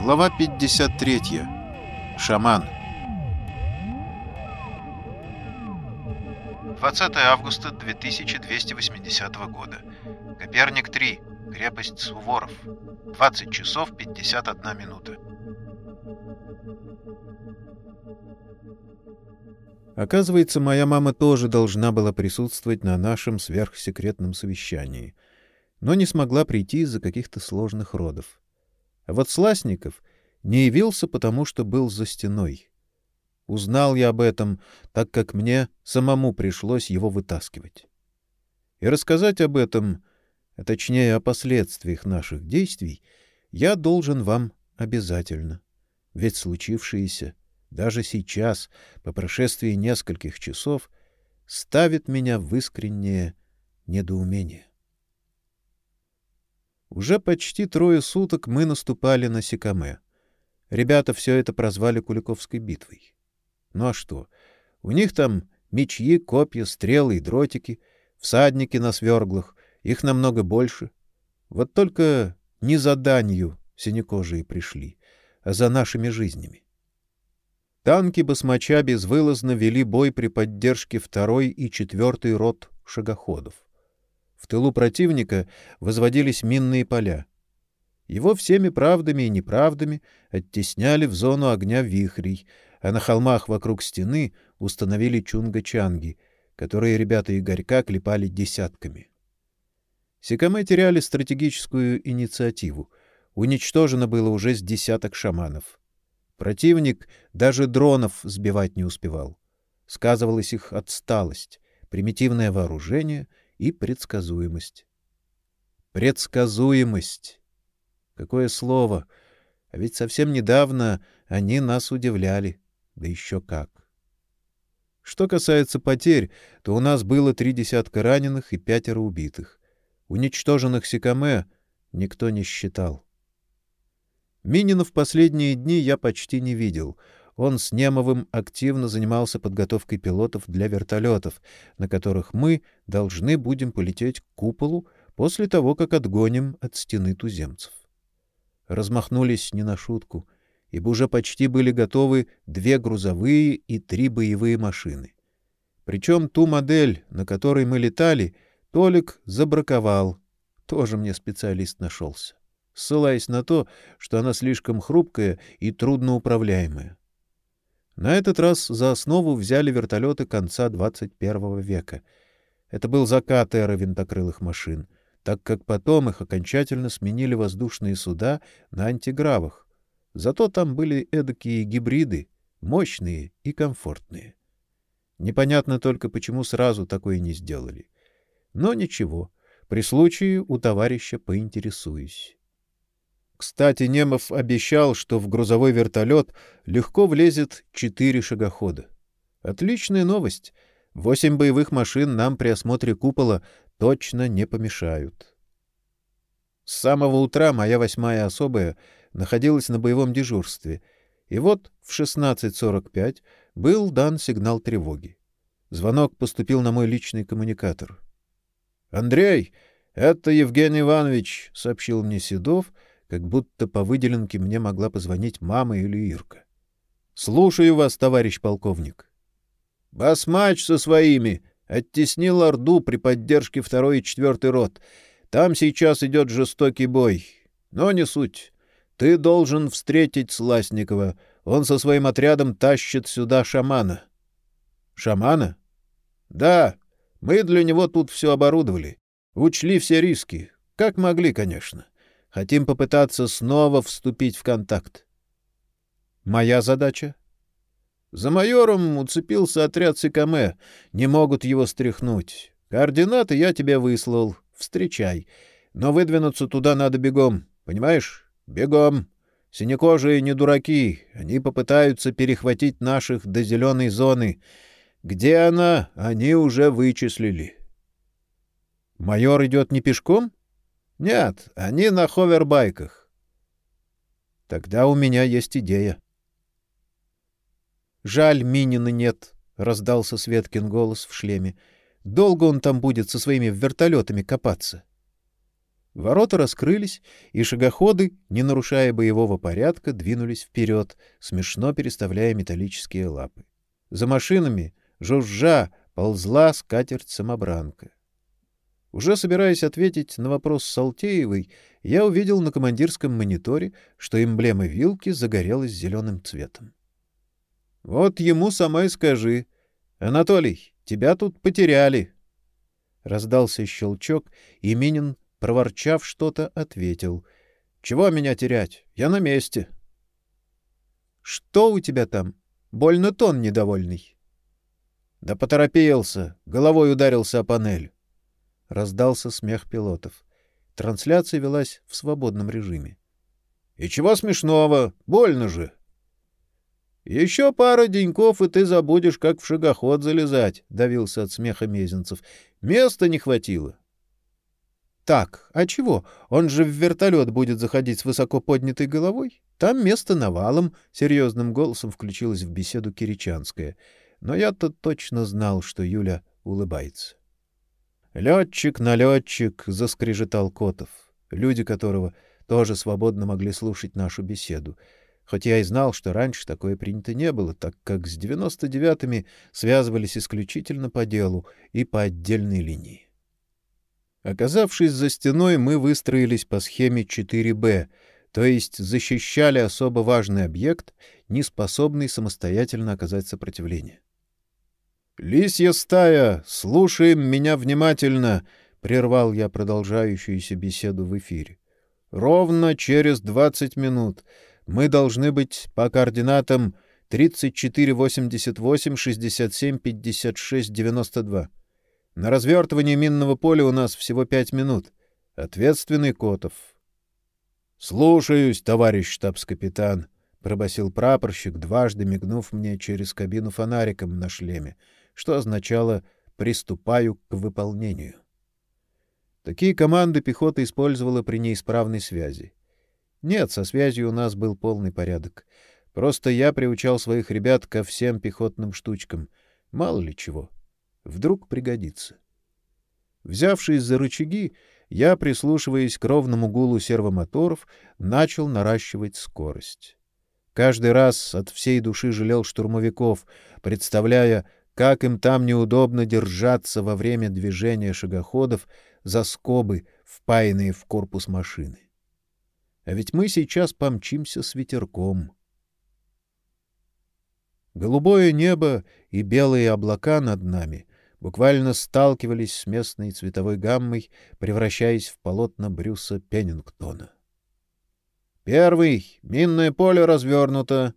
Глава 53. Шаман. 20 августа 2280 года. Коперник 3. Крепость Суворов. 20 часов 51 минута. Оказывается, моя мама тоже должна была присутствовать на нашем сверхсекретном совещании, но не смогла прийти из-за каких-то сложных родов. А вот Сласников не явился, потому что был за стеной. Узнал я об этом, так как мне самому пришлось его вытаскивать. И рассказать об этом, а точнее о последствиях наших действий, я должен вам обязательно. Ведь случившееся даже сейчас, по прошествии нескольких часов, ставит меня в искреннее недоумение. Уже почти трое суток мы наступали на Сикаме. Ребята все это прозвали Куликовской битвой. Ну а что? У них там мечи, копья, стрелы и дротики, всадники на сверглах, их намного больше. Вот только не за данью синекожие пришли, а за нашими жизнями. Танки басмача безвылазно вели бой при поддержке второй и четвертой рот шагоходов. В тылу противника возводились минные поля. Его всеми правдами и неправдами оттесняли в зону огня вихрей, а на холмах вокруг стены установили чунга-чанги, которые ребята Игорька клепали десятками. Секаме теряли стратегическую инициативу. Уничтожено было уже с десяток шаманов. Противник даже дронов сбивать не успевал. Сказывалась их отсталость, примитивное вооружение и предсказуемость. Предсказуемость. Какое слово! А ведь совсем недавно они нас удивляли. Да еще как. Что касается потерь, то у нас было три десятка раненых и пятеро убитых. Уничтоженных Сикаме никто не считал. Минина в последние дни я почти не видел. Он с Немовым активно занимался подготовкой пилотов для вертолетов, на которых мы должны будем полететь к куполу после того, как отгоним от стены туземцев. Размахнулись не на шутку, ибо уже почти были готовы две грузовые и три боевые машины. Причем ту модель, на которой мы летали, Толик забраковал. Тоже мне специалист нашелся ссылаясь на то, что она слишком хрупкая и трудноуправляемая. На этот раз за основу взяли вертолеты конца 21 века. Это был закат эры винтокрылых машин, так как потом их окончательно сменили воздушные суда на антигравах. Зато там были эдакие гибриды, мощные и комфортные. Непонятно только, почему сразу такое не сделали. Но ничего, при случае у товарища поинтересуюсь. Кстати, Немов обещал, что в грузовой вертолет легко влезет четыре шагохода. Отличная новость. Восемь боевых машин нам при осмотре купола точно не помешают. С самого утра моя восьмая особая находилась на боевом дежурстве, и вот в 16:45 был дан сигнал тревоги. Звонок поступил на мой личный коммуникатор. Андрей, это Евгений Иванович, сообщил мне Седов как будто по выделенке мне могла позвонить мама или Ирка. Слушаю вас, товарищ полковник. Басмач со своими оттеснил Орду при поддержке второй и четвертой рот. Там сейчас идет жестокий бой. Но не суть. Ты должен встретить Сласникова. Он со своим отрядом тащит сюда шамана. Шамана? Да. Мы для него тут все оборудовали. Учли все риски. Как могли, конечно. Хотим попытаться снова вступить в контакт. Моя задача? За майором уцепился отряд Сикаме. Не могут его стряхнуть. Координаты я тебе выслал. Встречай. Но выдвинуться туда надо бегом. Понимаешь? Бегом. Синекожие не дураки. Они попытаются перехватить наших до зеленой зоны. Где она, они уже вычислили. Майор идет не пешком? Нет, они на ховербайках. Тогда у меня есть идея. Жаль, Минина нет, раздался Светкин голос в шлеме. Долго он там будет со своими вертолетами копаться? Ворота раскрылись, и шагоходы, не нарушая боевого порядка, двинулись вперед, смешно переставляя металлические лапы. За машинами, жужжа, ползла скатерть-самобранка. Уже собираясь ответить на вопрос Салтеевой, я увидел на командирском мониторе, что эмблема вилки загорелась зеленым цветом. — Вот ему сама и скажи. — Анатолий, тебя тут потеряли. Раздался щелчок, и Минин, проворчав что-то, ответил. — Чего меня терять? Я на месте. — Что у тебя там? Больно тон недовольный. — Да поторопился, головой ударился о панель. Раздался смех пилотов. Трансляция велась в свободном режиме. — И чего смешного? Больно же! — Еще пара деньков, и ты забудешь, как в шагоход залезать, — давился от смеха Мезенцев. — Места не хватило. — Так, а чего? Он же в вертолет будет заходить с высоко поднятой головой? Там место навалом, — серьезным голосом включилась в беседу Киричанская. Но я-то точно знал, что Юля улыбается. Летчик на летчик заскрежетал Котов, люди которого тоже свободно могли слушать нашу беседу. Хоть я и знал, что раньше такое принято не было, так как с 99-ми связывались исключительно по делу и по отдельной линии. Оказавшись за стеной, мы выстроились по схеме 4Б, то есть защищали особо важный объект, не способный самостоятельно оказать сопротивление. «Лисья стая, слушаем меня внимательно!» — прервал я продолжающуюся беседу в эфире. «Ровно через двадцать минут мы должны быть по координатам 3488-67-56-92. На развертывание минного поля у нас всего пять минут. Ответственный Котов». «Слушаюсь, товарищ штабс-капитан», — пробасил прапорщик, дважды мигнув мне через кабину фонариком на шлеме — что означало «приступаю к выполнению». Такие команды пехота использовала при неисправной связи. Нет, со связью у нас был полный порядок. Просто я приучал своих ребят ко всем пехотным штучкам. Мало ли чего. Вдруг пригодится. Взявшись за рычаги, я, прислушиваясь к ровному гулу сервомоторов, начал наращивать скорость. Каждый раз от всей души жалел штурмовиков, представляя, как им там неудобно держаться во время движения шагоходов за скобы, впаянные в корпус машины. А ведь мы сейчас помчимся с ветерком. Голубое небо и белые облака над нами буквально сталкивались с местной цветовой гаммой, превращаясь в полотна Брюса Пеннингтона. «Первый! Минное поле развернуто!»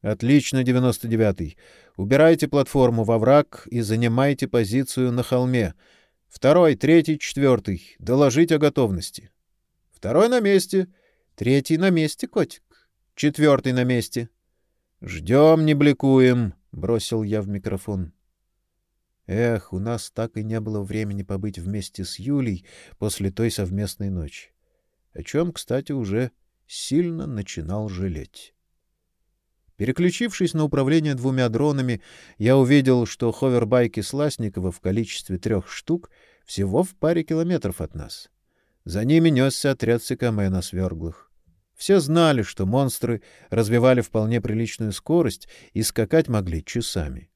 «Отлично, девяносто девятый. Убирайте платформу во враг и занимайте позицию на холме. Второй, третий, четвертый. Доложить о готовности. Второй на месте. Третий на месте, котик. Четвертый на месте. Ждем, не бликуем, — бросил я в микрофон. Эх, у нас так и не было времени побыть вместе с Юлей после той совместной ночи. О чем, кстати, уже сильно начинал жалеть. Переключившись на управление двумя дронами, я увидел, что ховербайки Сласникова в количестве трех штук всего в паре километров от нас. За ними несся отряд Сикаме на сверглых. Все знали, что монстры развивали вполне приличную скорость и скакать могли часами.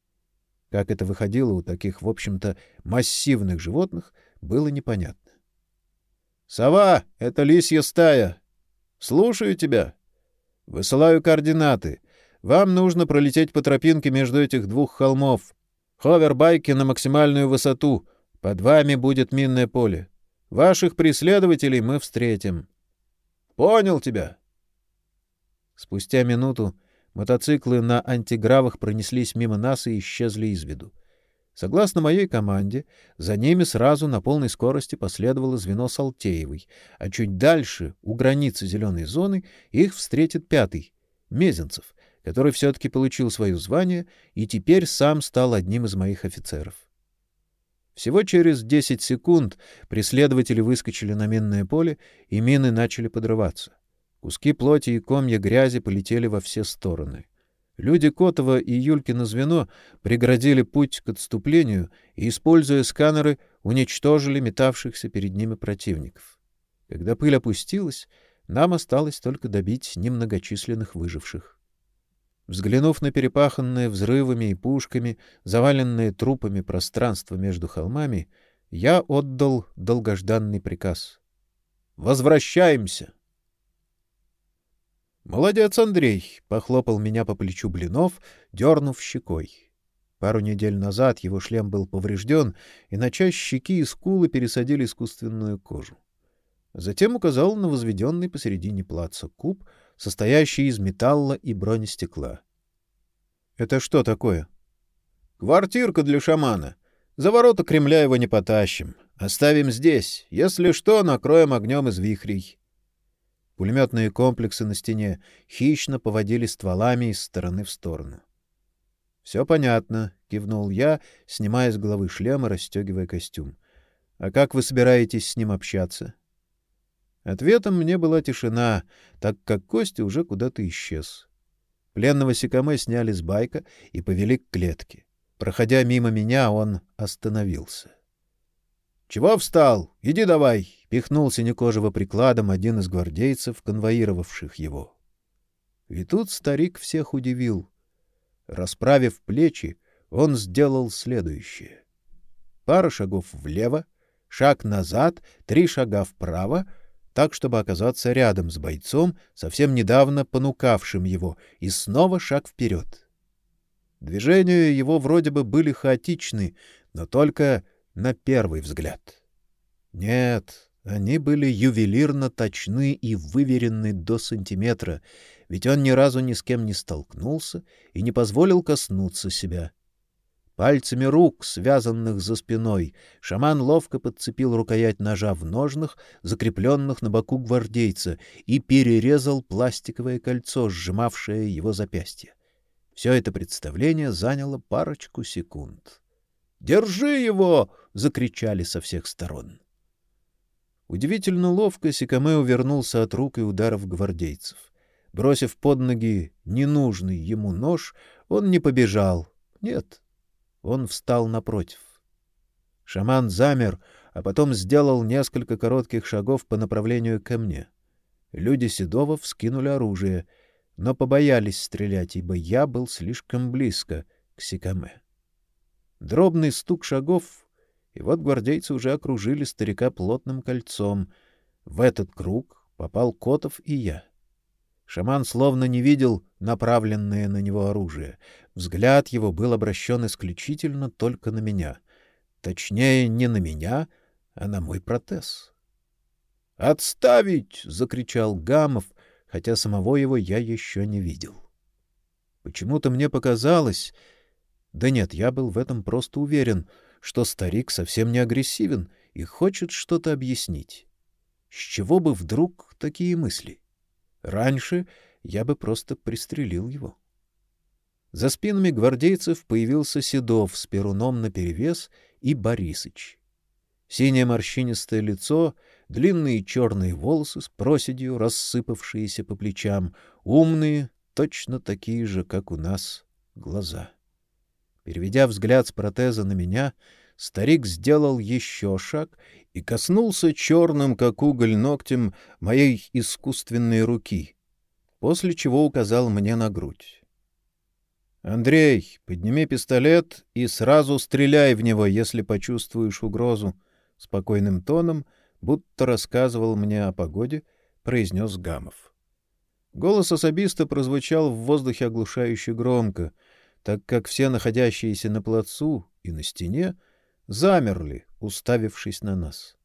Как это выходило у таких, в общем-то, массивных животных, было непонятно. — Сова, это лисья стая. Слушаю тебя. Высылаю координаты. Вам нужно пролететь по тропинке между этих двух холмов. Ховербайки на максимальную высоту. Под вами будет минное поле. Ваших преследователей мы встретим. Понял тебя. Спустя минуту мотоциклы на антигравах пронеслись мимо нас и исчезли из виду. Согласно моей команде, за ними сразу на полной скорости последовало звено Салтеевой, а чуть дальше, у границы зеленой зоны, их встретит пятый — Мезенцев, который все-таки получил свое звание и теперь сам стал одним из моих офицеров. Всего через 10 секунд преследователи выскочили на минное поле, и мины начали подрываться. Куски плоти и комья грязи полетели во все стороны. Люди Котова и Юлькино звено преградили путь к отступлению и, используя сканеры, уничтожили метавшихся перед ними противников. Когда пыль опустилась, нам осталось только добить немногочисленных выживших. Взглянув на перепаханное взрывами и пушками, заваленное трупами пространство между холмами, я отдал долгожданный приказ. «Возвращаемся!» «Молодец, Андрей!» — похлопал меня по плечу Блинов, дернув щекой. Пару недель назад его шлем был поврежден, и на часть щеки и скулы пересадили искусственную кожу. Затем указал на возведенный посередине плаца куб, состоящий из металла и бронестекла. — Это что такое? — Квартирка для шамана. За ворота Кремля его не потащим. Оставим здесь. Если что, накроем огнем из вихрей. Пулеметные комплексы на стене хищно поводили стволами из стороны в сторону. — Все понятно, — кивнул я, снимая с головы шлем и расстегивая костюм. — А как вы собираетесь с ним общаться? Ответом мне была тишина, так как Костя уже куда-то исчез. Пленного Сикаме сняли с байка и повели к клетке. Проходя мимо меня, он остановился. — Чего встал? Иди давай! — пихнул синекожего прикладом один из гвардейцев, конвоировавших его. И тут старик всех удивил. Расправив плечи, он сделал следующее. Пара шагов влево, шаг назад, три шага вправо — так, чтобы оказаться рядом с бойцом, совсем недавно понукавшим его, и снова шаг вперед. Движения его вроде бы были хаотичны, но только на первый взгляд. Нет, они были ювелирно точны и выверены до сантиметра, ведь он ни разу ни с кем не столкнулся и не позволил коснуться себя. Пальцами рук, связанных за спиной, шаман ловко подцепил рукоять ножа в ножнах, закрепленных на боку гвардейца, и перерезал пластиковое кольцо, сжимавшее его запястье. Все это представление заняло парочку секунд. «Держи его!» — закричали со всех сторон. Удивительно ловко Сикаме увернулся от рук и ударов гвардейцев. Бросив под ноги ненужный ему нож, он не побежал. Нет, он встал напротив. Шаман замер, а потом сделал несколько коротких шагов по направлению ко мне. Люди Седова вскинули оружие, но побоялись стрелять, ибо я был слишком близко к Сикаме. Дробный стук шагов, и вот гвардейцы уже окружили старика плотным кольцом. В этот круг попал Котов и я. Шаман словно не видел направленное на него оружие. Взгляд его был обращен исключительно только на меня. Точнее, не на меня, а на мой протез. «Отставить!» — закричал Гамов, хотя самого его я еще не видел. Почему-то мне показалось... Да нет, я был в этом просто уверен, что старик совсем не агрессивен и хочет что-то объяснить. С чего бы вдруг такие мысли? — Раньше я бы просто пристрелил его. За спинами гвардейцев появился Седов с перуном наперевес и Борисыч. Синее морщинистое лицо, длинные черные волосы с проседью, рассыпавшиеся по плечам, умные, точно такие же, как у нас, глаза. Переведя взгляд с протеза на меня, старик сделал еще шаг и коснулся черным, как уголь, ногтем моей искусственной руки, после чего указал мне на грудь. «Андрей, подними пистолет и сразу стреляй в него, если почувствуешь угрозу», — спокойным тоном, будто рассказывал мне о погоде, произнес Гамов. Голос особиста прозвучал в воздухе оглушающе громко, так как все находящиеся на плацу и на стене замерли, уставившись на нас.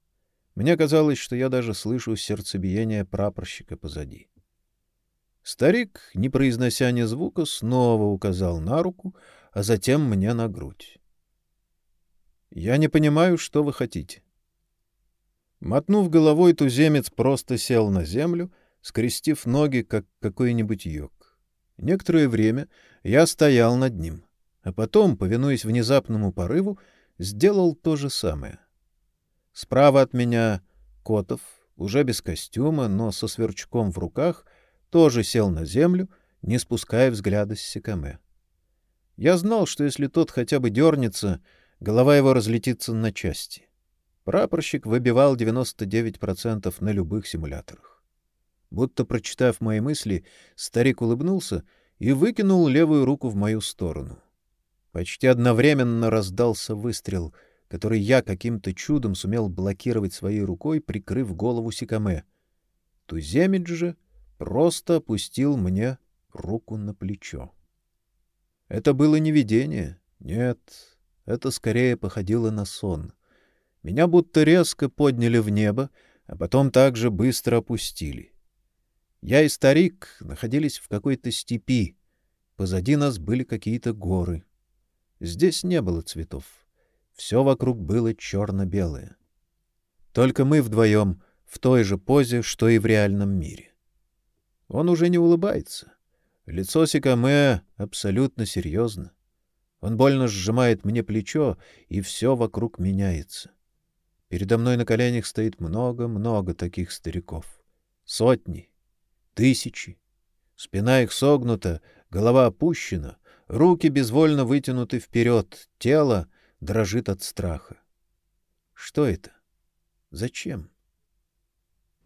Мне казалось, что я даже слышу сердцебиение прапорщика позади. Старик, не произнося ни звука, снова указал на руку, а затем мне на грудь. Я не понимаю, что вы хотите. Мотнув головой, туземец просто сел на землю, скрестив ноги, как какой-нибудь йог. Некоторое время я стоял над ним, а потом, повинуясь внезапному порыву, сделал то же самое. Справа от меня Котов, уже без костюма, но со сверчком в руках, тоже сел на землю, не спуская взгляда с Секаме. Я знал, что если тот хотя бы дернется, голова его разлетится на части. Прапорщик выбивал 99% на любых симуляторах. Будто прочитав мои мысли, старик улыбнулся и выкинул левую руку в мою сторону. Почти одновременно раздался выстрел, который я каким-то чудом сумел блокировать своей рукой, прикрыв голову Сикаме. Туземец же просто опустил мне руку на плечо. Это было не видение. Нет, это скорее походило на сон. Меня будто резко подняли в небо, а потом также быстро опустили. Я и старик находились в какой-то степи. Позади нас были какие-то горы. Здесь не было цветов. Все вокруг было черно-белое. Только мы вдвоем в той же позе, что и в реальном мире. Он уже не улыбается. Лицо Сикаме абсолютно серьезно. Он больно сжимает мне плечо, и все вокруг меняется. Передо мной на коленях стоит много-много таких стариков. Сотни, тысячи. Спина их согнута, голова опущена, руки безвольно вытянуты вперед, тело дрожит от страха. Что это? Зачем?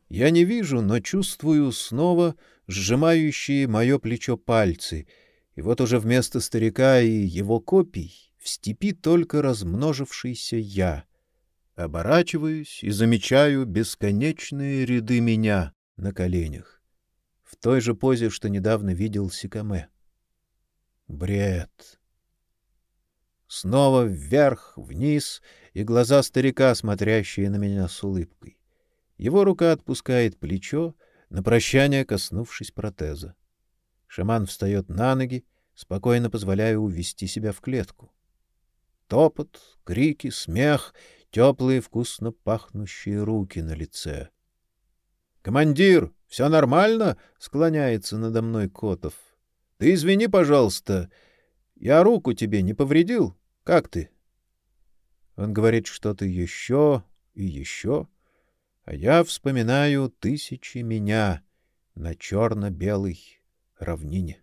Я не вижу, но чувствую снова сжимающие мое плечо пальцы, и вот уже вместо старика и его копий в степи только размножившийся я. Оборачиваюсь и замечаю бесконечные ряды меня на коленях, в той же позе, что недавно видел Сикаме. Бред. Снова вверх, вниз, и глаза старика, смотрящие на меня с улыбкой. Его рука отпускает плечо, на прощание коснувшись протеза. Шаман встает на ноги, спокойно позволяя увести себя в клетку. Топот, крики, смех, теплые вкусно пахнущие руки на лице. Командир, все нормально? склоняется надо мной Котов. Ты извини, пожалуйста, я руку тебе не повредил. Как ты? Он говорит что-то еще и еще а я вспоминаю тысячи меня на черно-белой равнине.